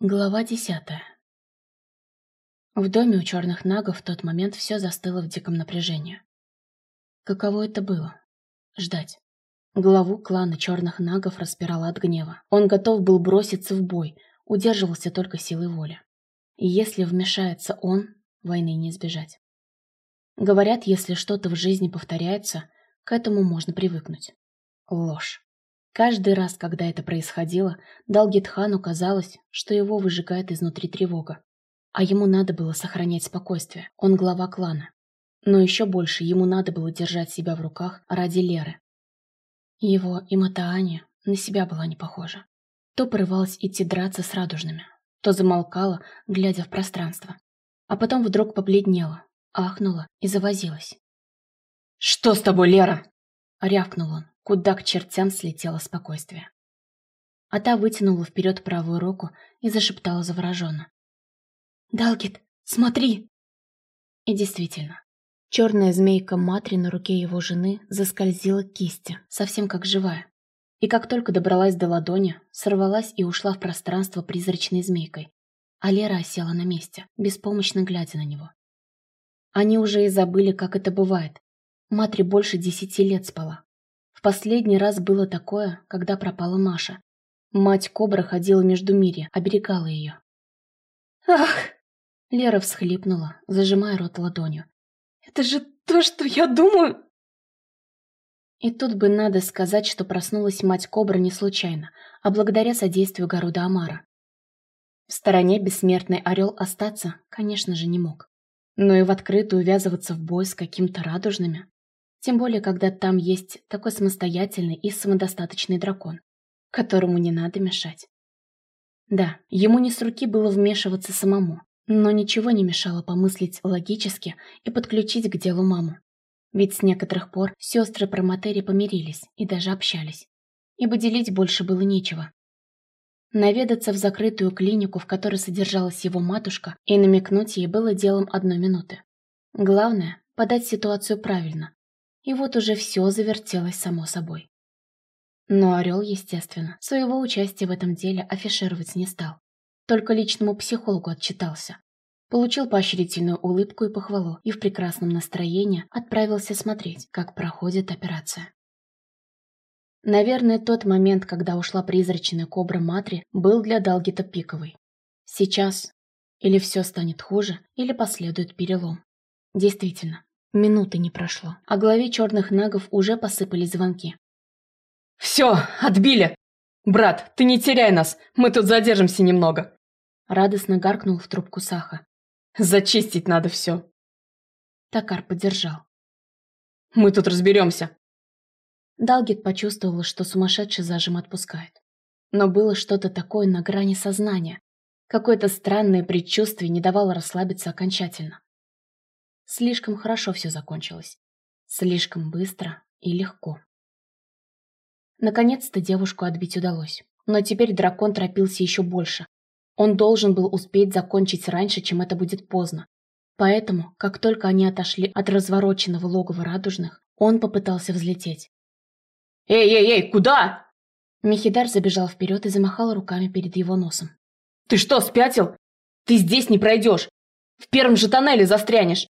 Глава десятая. В доме у черных нагов в тот момент все застыло в диком напряжении. Каково это было? Ждать. Главу клана черных нагов распирало от гнева. Он готов был броситься в бой, удерживался только силой воли. И если вмешается он, войны не избежать. Говорят, если что-то в жизни повторяется, к этому можно привыкнуть. Ложь. Каждый раз, когда это происходило, Далгитхану казалось, что его выжигает изнутри тревога. А ему надо было сохранять спокойствие, он глава клана. Но еще больше ему надо было держать себя в руках ради Леры. Его и Матаани на себя была не похожа. То порывалась идти драться с радужными, то замолкала, глядя в пространство. А потом вдруг побледнела, ахнула и завозилась. «Что с тобой, Лера?» — рявкнул он куда к чертям слетело спокойствие. А та вытянула вперед правую руку и зашептала завороженно. «Далгит, смотри!» И действительно, черная змейка Матри на руке его жены заскользила к кисти, совсем как живая. И как только добралась до ладони, сорвалась и ушла в пространство призрачной змейкой, а Лера осела на месте, беспомощно глядя на него. Они уже и забыли, как это бывает. Матри больше десяти лет спала, в последний раз было такое, когда пропала Маша. Мать Кобра ходила между мире, оберегала ее. «Ах!» Лера всхлипнула, зажимая рот ладонью. «Это же то, что я думаю!» И тут бы надо сказать, что проснулась мать Кобра не случайно, а благодаря содействию Гаруда Амара. В стороне бессмертный орел остаться, конечно же, не мог. Но и в открытую ввязываться в бой с каким-то радужными тем более, когда там есть такой самостоятельный и самодостаточный дракон, которому не надо мешать. Да, ему не с руки было вмешиваться самому, но ничего не мешало помыслить логически и подключить к делу маму. Ведь с некоторых пор сестры Проматери помирились и даже общались. Ибо делить больше было нечего. Наведаться в закрытую клинику, в которой содержалась его матушка, и намекнуть ей было делом одной минуты. Главное – подать ситуацию правильно, и вот уже все завертелось само собой. Но Орел, естественно, своего участия в этом деле афишировать не стал. Только личному психологу отчитался. Получил поощрительную улыбку и похвалу, и в прекрасном настроении отправился смотреть, как проходит операция. Наверное, тот момент, когда ушла призрачная кобра Матри, был для Далгита пиковый. Сейчас или все станет хуже, или последует перелом. Действительно, Минуты не прошло, а главе черных нагов уже посыпались звонки. «Все, отбили! Брат, ты не теряй нас, мы тут задержимся немного!» Радостно гаркнул в трубку Саха. «Зачистить надо все!» Такар поддержал. «Мы тут разберемся!» Далгит почувствовал, что сумасшедший зажим отпускает. Но было что-то такое на грани сознания. Какое-то странное предчувствие не давало расслабиться окончательно. Слишком хорошо все закончилось. Слишком быстро и легко. Наконец-то девушку отбить удалось. Но теперь дракон торопился еще больше. Он должен был успеть закончить раньше, чем это будет поздно. Поэтому, как только они отошли от развороченного логова радужных, он попытался взлететь. «Эй, эй, эй, куда?» Мехидар забежал вперед и замахал руками перед его носом. «Ты что, спятил? Ты здесь не пройдешь! В первом же тоннеле застрянешь!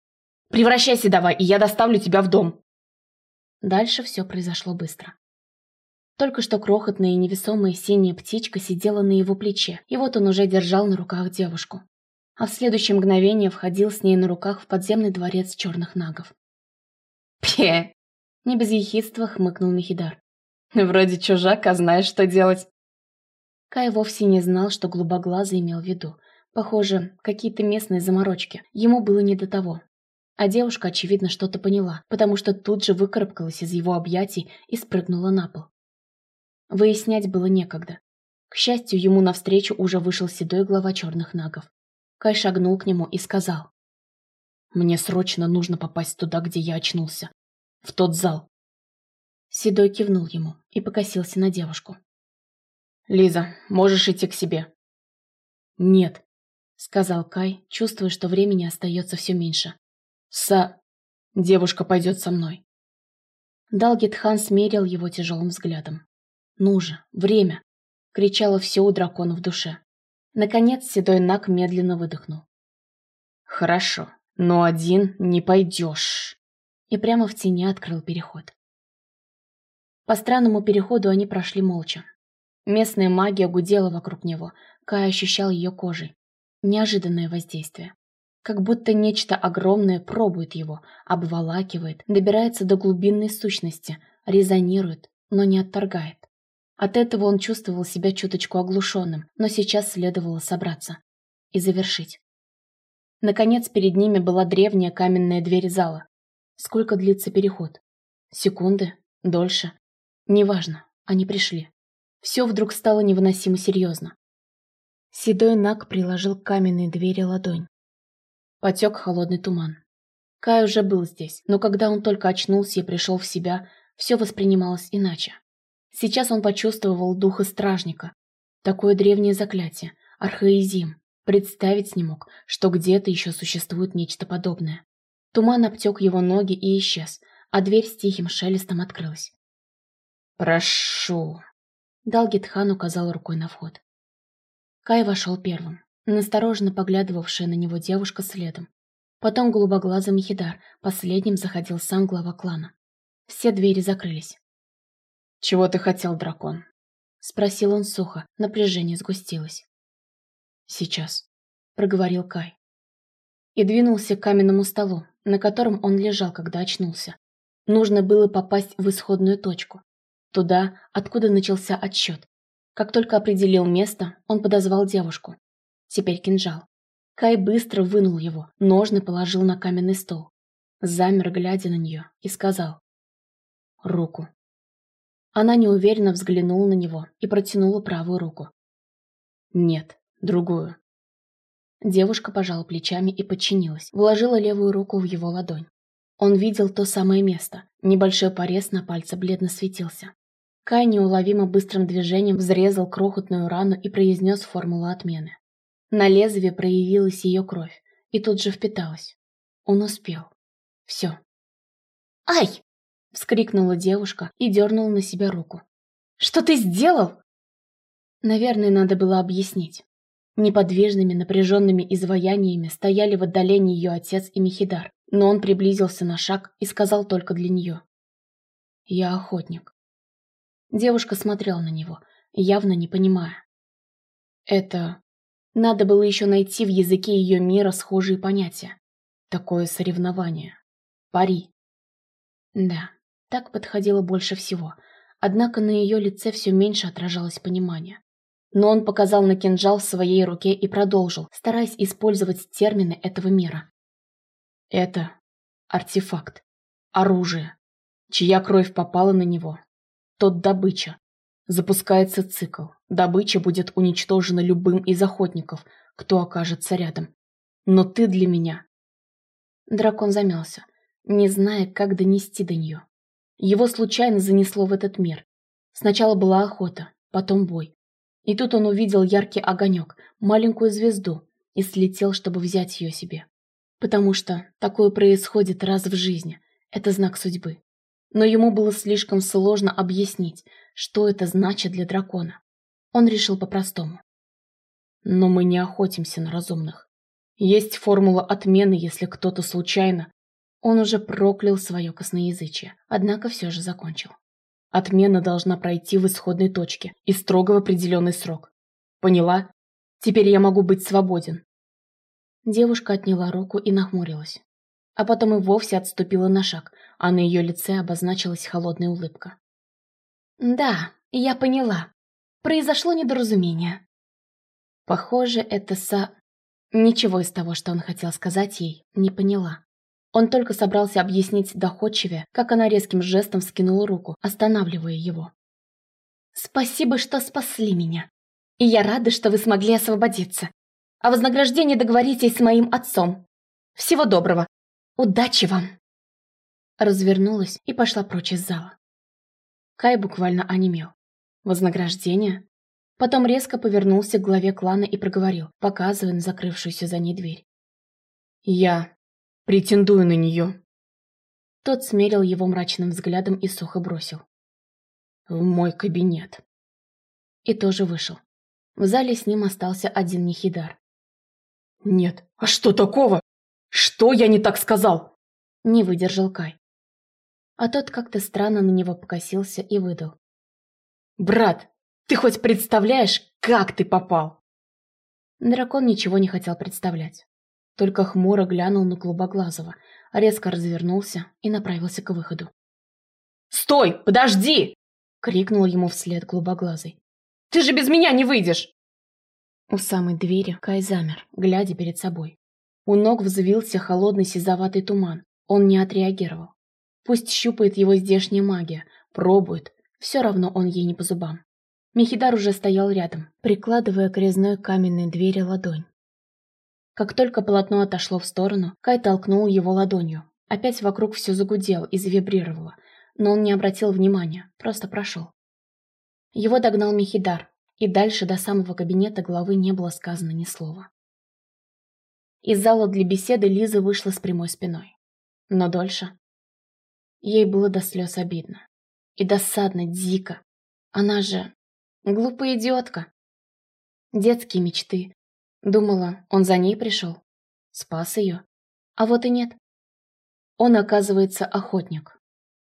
Превращайся давай, и я доставлю тебя в дом. Дальше все произошло быстро. Только что крохотная и невесомая синяя птичка сидела на его плече, и вот он уже держал на руках девушку. А в следующее мгновение входил с ней на руках в подземный дворец черных нагов. «Пе!» — не без ехидства хмыкнул Мехидар. «Вроде чужак, а знаешь, что делать». Кай вовсе не знал, что голубоглазый имел в виду. Похоже, какие-то местные заморочки. Ему было не до того. А девушка, очевидно, что-то поняла, потому что тут же выкарабкалась из его объятий и спрыгнула на пол. Выяснять было некогда. К счастью, ему навстречу уже вышел седой глава черных нагов. Кай шагнул к нему и сказал. «Мне срочно нужно попасть туда, где я очнулся. В тот зал». Седой кивнул ему и покосился на девушку. «Лиза, можешь идти к себе». «Нет», — сказал Кай, чувствуя, что времени остается все меньше. Са... Девушка пойдет со мной. Далгитхан смерил его тяжелым взглядом. «Ну же, время!» — кричало все у дракона в душе. Наконец седой Нак медленно выдохнул. «Хорошо, но один не пойдешь». И прямо в тени открыл переход. По странному переходу они прошли молча. Местная магия гудела вокруг него, Кай ощущал ее кожей. Неожиданное воздействие. Как будто нечто огромное пробует его, обволакивает, добирается до глубинной сущности, резонирует, но не отторгает. От этого он чувствовал себя чуточку оглушенным, но сейчас следовало собраться и завершить. Наконец перед ними была древняя каменная дверь зала. Сколько длится переход? Секунды? Дольше? Неважно, они пришли. Все вдруг стало невыносимо серьезно. Седой Наг приложил к каменной двери ладонь. Потек холодный туман. Кай уже был здесь, но когда он только очнулся и пришел в себя, все воспринималось иначе. Сейчас он почувствовал духа стражника. Такое древнее заклятие, архаизим. Представить не мог, что где-то еще существует нечто подобное. Туман обтек его ноги и исчез, а дверь с тихим шелестом открылась. «Прошу», — Далгитхан указал рукой на вход. Кай вошел первым, настороженно поглядывавшая на него девушка следом. Потом голубоглазый Мехидар, последним заходил сам глава клана. Все двери закрылись. «Чего ты хотел, дракон?» Спросил он сухо, напряжение сгустилось. «Сейчас», — проговорил Кай. И двинулся к каменному столу, на котором он лежал, когда очнулся. Нужно было попасть в исходную точку. Туда, откуда начался отсчет. Как только определил место, он подозвал девушку. Теперь кинжал. Кай быстро вынул его, ножны положил на каменный стол. Замер, глядя на нее, и сказал. «Руку». Она неуверенно взглянула на него и протянула правую руку. «Нет, другую». Девушка пожала плечами и подчинилась, вложила левую руку в его ладонь. Он видел то самое место. Небольшой порез на пальце бледно светился. Кай неуловимо быстрым движением взрезал крохотную рану и произнес формулу отмены. На лезвие проявилась ее кровь и тут же впиталась. Он успел. Все. «Ай!» — вскрикнула девушка и дернула на себя руку. «Что ты сделал?» Наверное, надо было объяснить. Неподвижными, напряженными изваяниями стояли в отдалении ее отец и Мехидар, но он приблизился на шаг и сказал только для нее. «Я охотник». Девушка смотрела на него, явно не понимая. Это... Надо было еще найти в языке ее мира схожие понятия. Такое соревнование. Пари. Да, так подходило больше всего. Однако на ее лице все меньше отражалось понимание. Но он показал на кинжал в своей руке и продолжил, стараясь использовать термины этого мира. Это артефакт, оружие, чья кровь попала на него, тот добыча. Запускается цикл. Добыча будет уничтожена любым из охотников, кто окажется рядом. Но ты для меня. Дракон замялся, не зная, как донести до нее. Его случайно занесло в этот мир. Сначала была охота, потом бой. И тут он увидел яркий огонек, маленькую звезду, и слетел, чтобы взять ее себе. Потому что такое происходит раз в жизни. Это знак судьбы. Но ему было слишком сложно объяснить, что это значит для дракона. Он решил по-простому. Но мы не охотимся на разумных. Есть формула отмены, если кто-то случайно... Он уже проклял свое косноязычие, однако все же закончил. Отмена должна пройти в исходной точке и строго в определенный срок. Поняла? Теперь я могу быть свободен. Девушка отняла руку и нахмурилась. А потом и вовсе отступила на шаг, а на ее лице обозначилась холодная улыбка. «Да, я поняла. Произошло недоразумение». Похоже, это Са... Ничего из того, что он хотел сказать ей, не поняла. Он только собрался объяснить доходчивее, как она резким жестом скинула руку, останавливая его. «Спасибо, что спасли меня. И я рада, что вы смогли освободиться. О вознаграждении договоритесь с моим отцом. Всего доброго. Удачи вам!» Развернулась и пошла прочь из зала. Кай буквально онемел. Вознаграждение? Потом резко повернулся к главе клана и проговорил, показывая на закрывшуюся за ней дверь. «Я Претендую на нее. Тот смерил его мрачным взглядом и сухо бросил. В мой кабинет. И тоже вышел. В зале с ним остался один Нехидар. «Нет, а что такого? Что я не так сказал?» Не выдержал Кай. А тот как-то странно на него покосился и выдал. «Брат, ты хоть представляешь, как ты попал?» Дракон ничего не хотел представлять. Только хмуро глянул на Клубоглазого, резко развернулся и направился к выходу. «Стой! Подожди!» — крикнул ему вслед Голубоглазый. «Ты же без меня не выйдешь!» У самой двери Кай замер, глядя перед собой. У ног взвился холодный сизоватый туман. Он не отреагировал. Пусть щупает его здешняя магия, пробует, все равно он ей не по зубам. Мехидар уже стоял рядом, прикладывая к резной каменной двери ладонь. Как только полотно отошло в сторону, Кай толкнул его ладонью. Опять вокруг все загудело и завибрировало, но он не обратил внимания, просто прошел. Его догнал Мехидар, и дальше до самого кабинета главы не было сказано ни слова. Из зала для беседы Лиза вышла с прямой спиной. Но дольше. Ей было до слез обидно. И досадно, дико. Она же глупая идиотка. Детские мечты. Думала, он за ней пришел. Спас ее. А вот и нет. Он, оказывается, охотник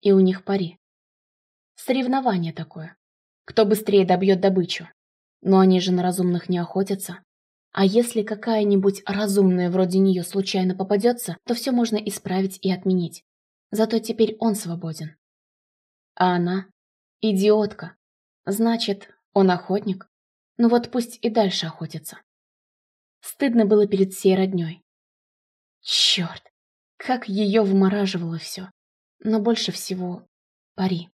и у них пари. Соревнование такое. Кто быстрее добьет добычу. Но они же на разумных не охотятся. А если какая-нибудь разумная вроде нее случайно попадется, то все можно исправить и отменить. Зато теперь он свободен. А она – идиотка. Значит, он охотник. Ну вот пусть и дальше охотится. Стыдно было перед всей родней. Черт, как ее вымораживало все но больше всего пари.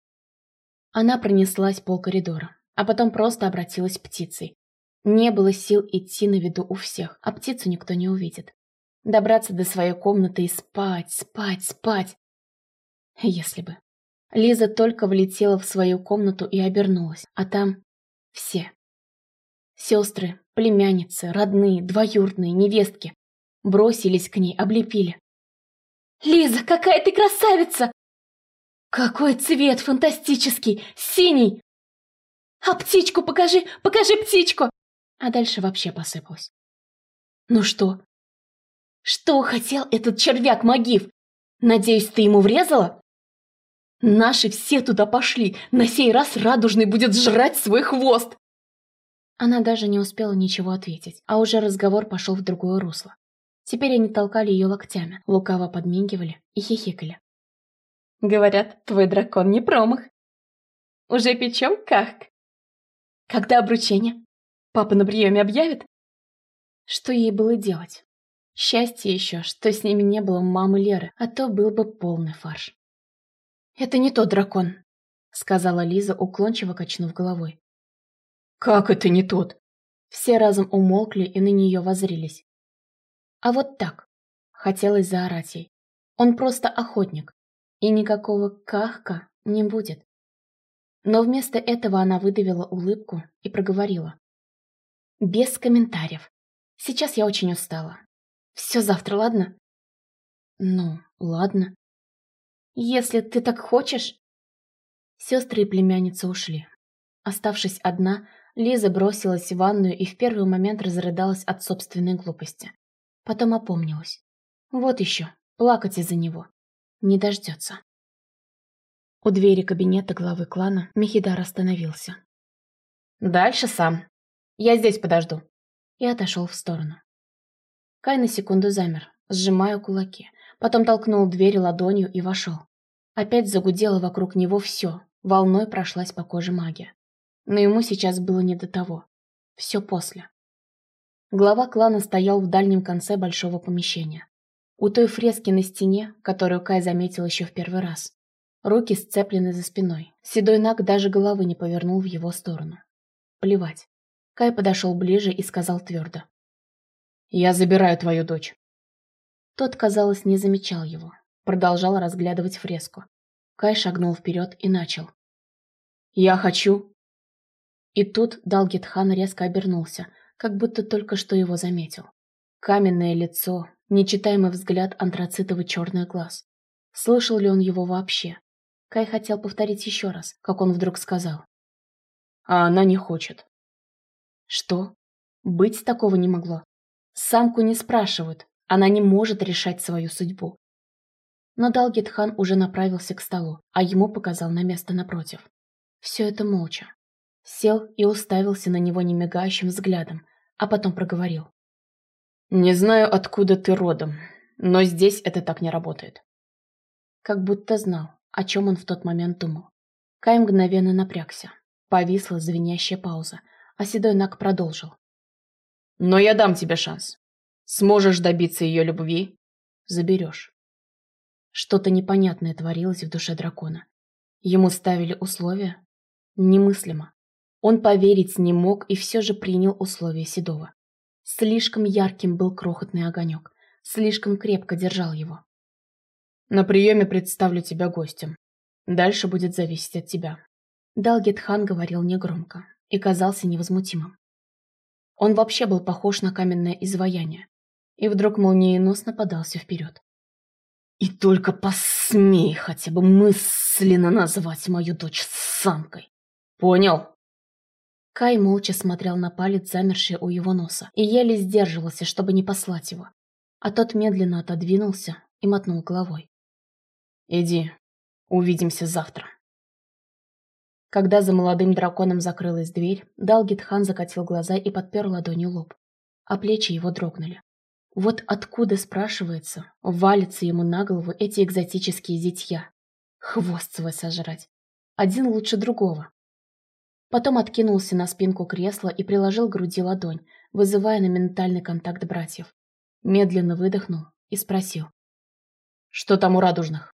Она пронеслась пол коридора, а потом просто обратилась птицей. Не было сил идти на виду у всех, а птицу никто не увидит. Добраться до своей комнаты и спать, спать, спать. Если бы. Лиза только влетела в свою комнату и обернулась, а там все. Сестры, племянницы, родные, двоюродные, невестки бросились к ней, облепили. «Лиза, какая ты красавица!» «Какой цвет фантастический! Синий!» «А птичку покажи! Покажи птичку!» А дальше вообще посыпалось. «Ну что?» «Что хотел этот червяк Магив? Надеюсь, ты ему врезала?» «Наши все туда пошли! На сей раз Радужный будет жрать свой хвост!» Она даже не успела ничего ответить, а уже разговор пошел в другое русло. Теперь они толкали ее локтями, лукаво подмигивали и хихикали. «Говорят, твой дракон не промах. Уже печем как? Когда обручение? Папа на приеме объявит?» Что ей было делать? Счастье еще, что с ними не было мамы Леры, а то был бы полный фарш. «Это не тот дракон», — сказала Лиза, уклончиво качнув головой. «Как это не тот?» Все разом умолкли и на нее возрились. А вот так. Хотелось заорать ей. Он просто охотник. И никакого кахка не будет. Но вместо этого она выдавила улыбку и проговорила. Без комментариев. Сейчас я очень устала. Все завтра, ладно? Ну, ладно. Если ты так хочешь. Сестры и племянница ушли. Оставшись одна, Лиза бросилась в ванную и в первый момент разрыдалась от собственной глупости. Потом опомнилась. Вот еще, плакать из-за него. Не дождется. У двери кабинета главы клана Мехидар остановился. «Дальше сам. Я здесь подожду». И отошел в сторону. Кай на секунду замер, сжимая кулаки. Потом толкнул дверь ладонью и вошел. Опять загудело вокруг него все, волной прошлась по коже магия. Но ему сейчас было не до того. Все после. Глава клана стоял в дальнем конце большого помещения. У той фрески на стене, которую Кай заметил еще в первый раз. Руки сцеплены за спиной. Седой Наг даже головы не повернул в его сторону. Плевать. Кай подошел ближе и сказал твердо. «Я забираю твою дочь». Тот, казалось, не замечал его. Продолжал разглядывать фреску. Кай шагнул вперед и начал. «Я хочу...» И тут Далгетхан резко обернулся, как будто только что его заметил. Каменное лицо, нечитаемый взгляд антрацитовый черный глаз. Слышал ли он его вообще? Кай хотел повторить еще раз, как он вдруг сказал. А она не хочет. Что? Быть такого не могло. Самку не спрашивают, она не может решать свою судьбу. Но Далгетхан уже направился к столу, а ему показал на место напротив. Все это молча. Сел и уставился на него немигающим взглядом, а потом проговорил. «Не знаю, откуда ты родом, но здесь это так не работает». Как будто знал, о чем он в тот момент думал. Кай мгновенно напрягся. Повисла звенящая пауза, а седой Нак продолжил. «Но я дам тебе шанс. Сможешь добиться ее любви – заберешь». Что-то непонятное творилось в душе дракона. Ему ставили условия? Немыслимо. Он поверить не мог и все же принял условия Седова. Слишком ярким был крохотный огонек, слишком крепко держал его. «На приеме представлю тебя гостем. Дальше будет зависеть от тебя». Далгетхан говорил негромко и казался невозмутимым. Он вообще был похож на каменное изваяние, и вдруг молниеносно подался вперед. И только посмей хотя бы мысленно назвать мою дочь самкой. Понял? Кай молча смотрел на палец, замерший у его носа, и еле сдерживался, чтобы не послать его. А тот медленно отодвинулся и мотнул головой. «Иди, увидимся завтра». Когда за молодым драконом закрылась дверь, Далгитхан закатил глаза и подпер ладонью лоб, а плечи его дрогнули. Вот откуда, спрашивается, валятся ему на голову эти экзотические зятья. Хвост свой сожрать. Один лучше другого. Потом откинулся на спинку кресла и приложил к груди ладонь, вызывая на ментальный контакт братьев. Медленно выдохнул и спросил. «Что там у радужных?»